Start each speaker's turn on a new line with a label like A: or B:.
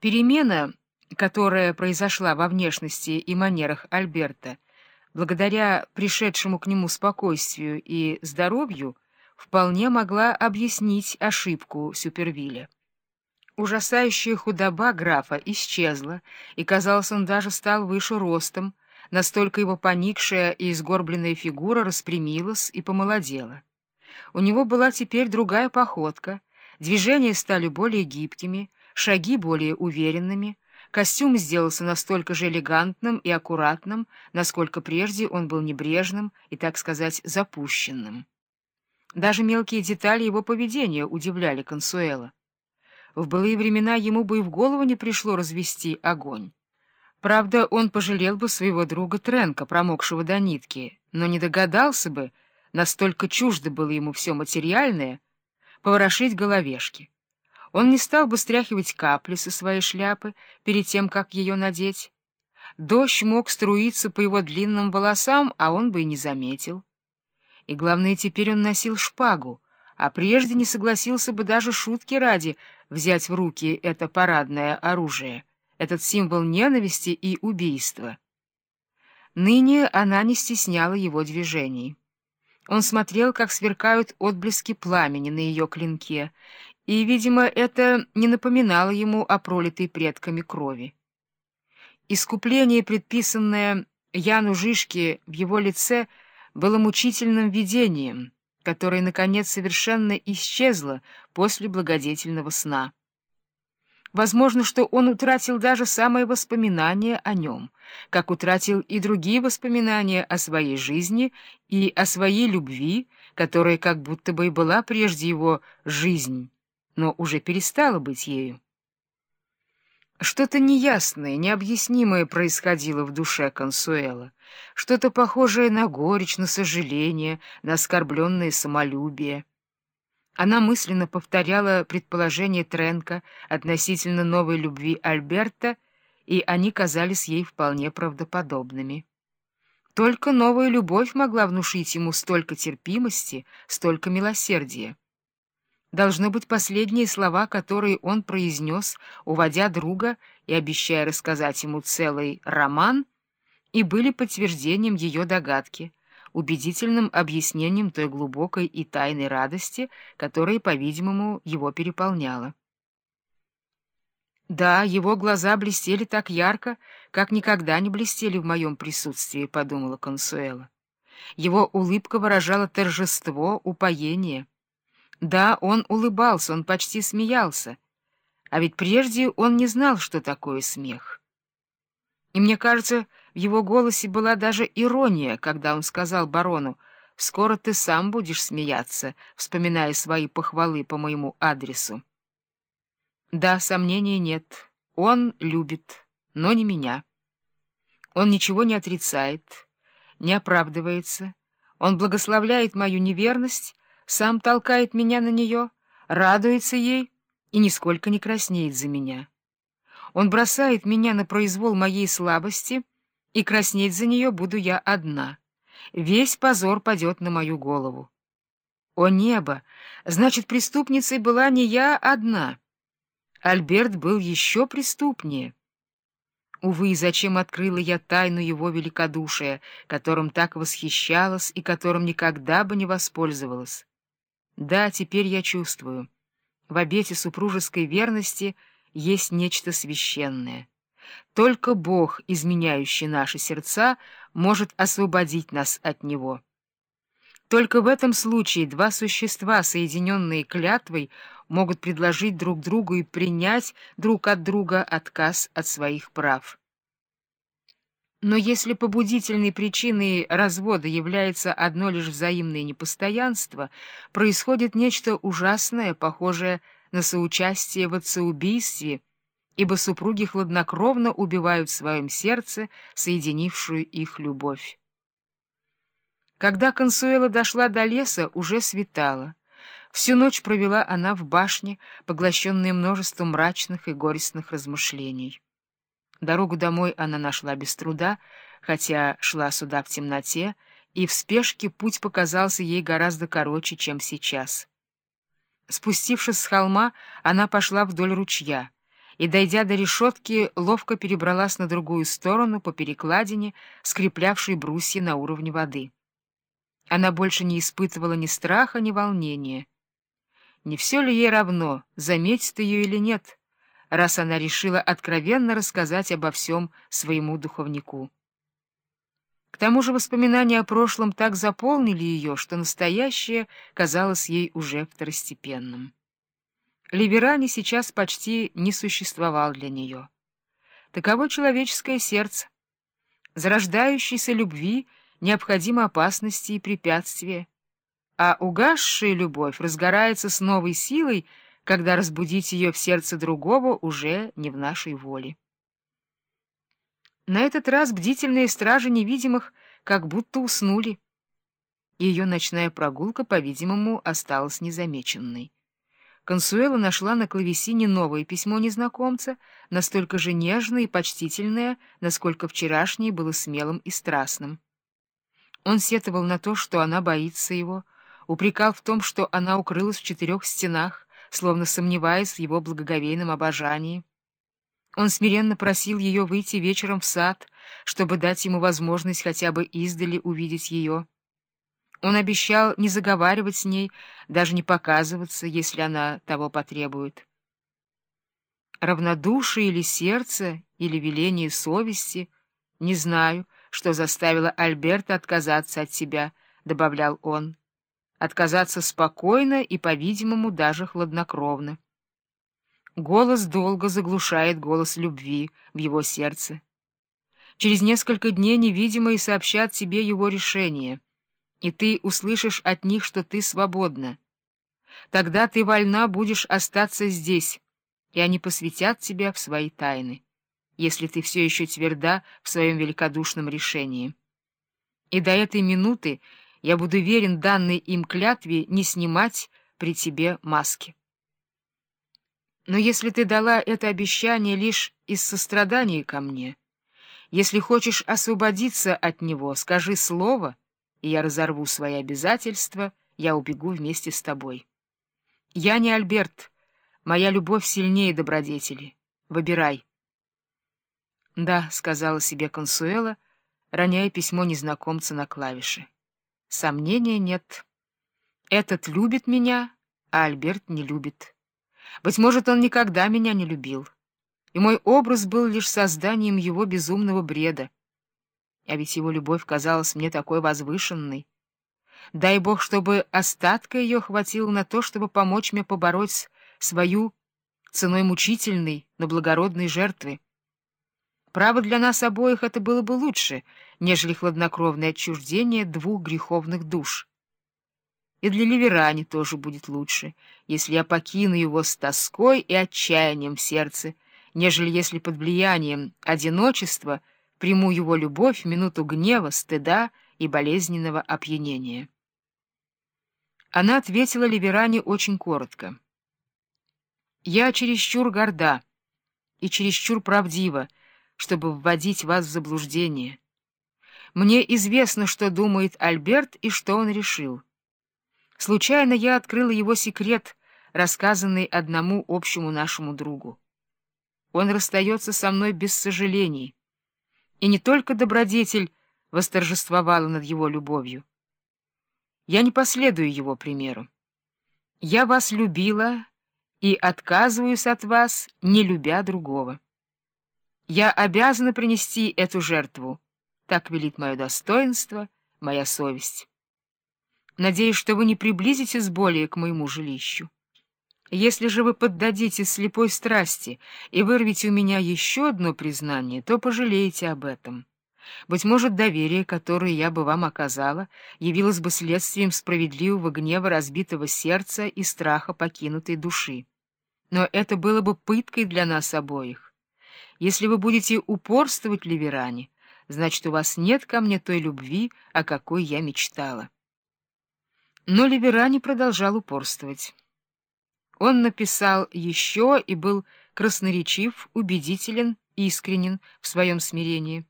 A: Перемена, которая произошла во внешности и манерах Альберта, благодаря пришедшему к нему спокойствию и здоровью, вполне могла объяснить ошибку Сюпервилля. Ужасающая худоба графа исчезла, и, казалось, он даже стал выше ростом, настолько его поникшая и изгорбленная фигура распрямилась и помолодела. У него была теперь другая походка, движения стали более гибкими, шаги более уверенными, костюм сделался настолько же элегантным и аккуратным, насколько прежде он был небрежным и, так сказать, запущенным. Даже мелкие детали его поведения удивляли Консуэла. В былые времена ему бы и в голову не пришло развести огонь. Правда, он пожалел бы своего друга Тренка, промокшего до нитки, но не догадался бы, настолько чуждо было ему все материальное, поворошить головешки. Он не стал бы стряхивать капли со своей шляпы перед тем, как ее надеть. Дождь мог струиться по его длинным волосам, а он бы и не заметил. И главное, теперь он носил шпагу, а прежде не согласился бы даже шутки ради взять в руки это парадное оружие, этот символ ненависти и убийства. Ныне она не стесняла его движений. Он смотрел, как сверкают отблески пламени на ее клинке, и, видимо, это не напоминало ему о пролитой предками крови. Искупление, предписанное Яну Жишке в его лице, было мучительным видением, которое, наконец, совершенно исчезло после благодетельного сна. Возможно, что он утратил даже самые воспоминания о нем, как утратил и другие воспоминания о своей жизни и о своей любви, которая как будто бы и была прежде его жизнь но уже перестала быть ею. Что-то неясное, необъяснимое происходило в душе Консуэла, что-то похожее на горечь, на сожаление, на оскорбленное самолюбие. Она мысленно повторяла предположение Тренка относительно новой любви Альберта, и они казались ей вполне правдоподобными. Только новая любовь могла внушить ему столько терпимости, столько милосердия. Должно быть последние слова, которые он произнес, уводя друга и обещая рассказать ему целый роман, и были подтверждением ее догадки, убедительным объяснением той глубокой и тайной радости, которая, по-видимому, его переполняла. «Да, его глаза блестели так ярко, как никогда не блестели в моем присутствии», — подумала Консуэла. Его улыбка выражала торжество, упоение. Да, он улыбался, он почти смеялся. А ведь прежде он не знал, что такое смех. И мне кажется, в его голосе была даже ирония, когда он сказал барону, «Скоро ты сам будешь смеяться, вспоминая свои похвалы по моему адресу». Да, сомнений нет, он любит, но не меня. Он ничего не отрицает, не оправдывается, он благословляет мою неверность сам толкает меня на нее, радуется ей и нисколько не краснеет за меня. Он бросает меня на произвол моей слабости, и краснеть за нее буду я одна. Весь позор падет на мою голову. О небо! Значит, преступницей была не я одна. Альберт был еще преступнее. Увы, зачем открыла я тайну его великодушия, которым так восхищалась и которым никогда бы не воспользовалась? Да, теперь я чувствую. В обете супружеской верности есть нечто священное. Только Бог, изменяющий наши сердца, может освободить нас от него. Только в этом случае два существа, соединенные клятвой, могут предложить друг другу и принять друг от друга отказ от своих прав. Но если побудительной причиной развода является одно лишь взаимное непостоянство, происходит нечто ужасное, похожее на соучастие в отцеубийстве, ибо супруги хладнокровно убивают в своем сердце соединившую их любовь. Когда Консуэла дошла до леса, уже светало. Всю ночь провела она в башне, поглощенная множеством мрачных и горестных размышлений. Дорогу домой она нашла без труда, хотя шла сюда в темноте, и в спешке путь показался ей гораздо короче, чем сейчас. Спустившись с холма, она пошла вдоль ручья, и, дойдя до решетки, ловко перебралась на другую сторону по перекладине, скреплявшей брусья на уровне воды. Она больше не испытывала ни страха, ни волнения. Не все ли ей равно, заметит ее или нет, раз она решила откровенно рассказать обо всем своему духовнику. К тому же воспоминания о прошлом так заполнили ее, что настоящее казалось ей уже второстепенным. Ливерани сейчас почти не существовал для нее. Таково человеческое сердце. Зарождающейся любви необходимы опасности и препятствия, а угасшая любовь разгорается с новой силой, когда разбудить ее в сердце другого уже не в нашей воле. На этот раз бдительные стражи невидимых как будто уснули. Ее ночная прогулка, по-видимому, осталась незамеченной. Консуэла нашла на клавесине новое письмо незнакомца, настолько же нежное и почтительное, насколько вчерашнее было смелым и страстным. Он сетовал на то, что она боится его, упрекал в том, что она укрылась в четырех стенах, словно сомневаясь в его благоговейном обожании. Он смиренно просил ее выйти вечером в сад, чтобы дать ему возможность хотя бы издали увидеть ее. Он обещал не заговаривать с ней, даже не показываться, если она того потребует. Равнодушие или сердце, или веление совести, не знаю, что заставило Альберта отказаться от себя, — добавлял он. Отказаться спокойно и, по-видимому, даже хладнокровно. Голос долго заглушает голос любви в его сердце. Через несколько дней невидимые сообщат тебе его решение, и ты услышишь от них, что ты свободна. Тогда ты вольна будешь остаться здесь, и они посвятят тебя в свои тайны, если ты все еще тверда в своем великодушном решении. И до этой минуты я буду верен данной им клятве не снимать при тебе маски. Но если ты дала это обещание лишь из сострадания ко мне, если хочешь освободиться от него, скажи слово, и я разорву свои обязательства, я убегу вместе с тобой. Я не Альберт, моя любовь сильнее добродетели. Выбирай. — Да, — сказала себе Консуэла, роняя письмо незнакомца на клавиши. — Сомнения нет. Этот любит меня, а Альберт не любит. Быть может, он никогда меня не любил, и мой образ был лишь созданием его безумного бреда. А ведь его любовь казалась мне такой возвышенной. Дай Бог, чтобы остатка ее хватило на то, чтобы помочь мне побороть свою ценой мучительной, но благородной жертвы. Право для нас обоих это было бы лучше, нежели хладнокровное отчуждение двух греховных душ. И для Ливерани тоже будет лучше, если я покину его с тоской и отчаянием в сердце, нежели если под влиянием одиночества приму его любовь в минуту гнева, стыда и болезненного опьянения. Она ответила Ливерани очень коротко. «Я чересчур горда и чересчур правдива, чтобы вводить вас в заблуждение. Мне известно, что думает Альберт и что он решил». Случайно я открыла его секрет, рассказанный одному общему нашему другу. Он расстается со мной без сожалений. И не только добродетель восторжествовала над его любовью. Я не последую его примеру. Я вас любила и отказываюсь от вас, не любя другого. Я обязана принести эту жертву, так велит мое достоинство, моя совесть. Надеюсь, что вы не приблизитесь более к моему жилищу. Если же вы поддадите слепой страсти и вырвете у меня еще одно признание, то пожалеете об этом. Быть может, доверие, которое я бы вам оказала, явилось бы следствием справедливого гнева разбитого сердца и страха покинутой души. Но это было бы пыткой для нас обоих. Если вы будете упорствовать, Ливеране, значит, у вас нет ко мне той любви, о какой я мечтала. Но Либерани продолжал упорствовать. Он написал еще и был красноречив, убедителен, искренен в своем смирении.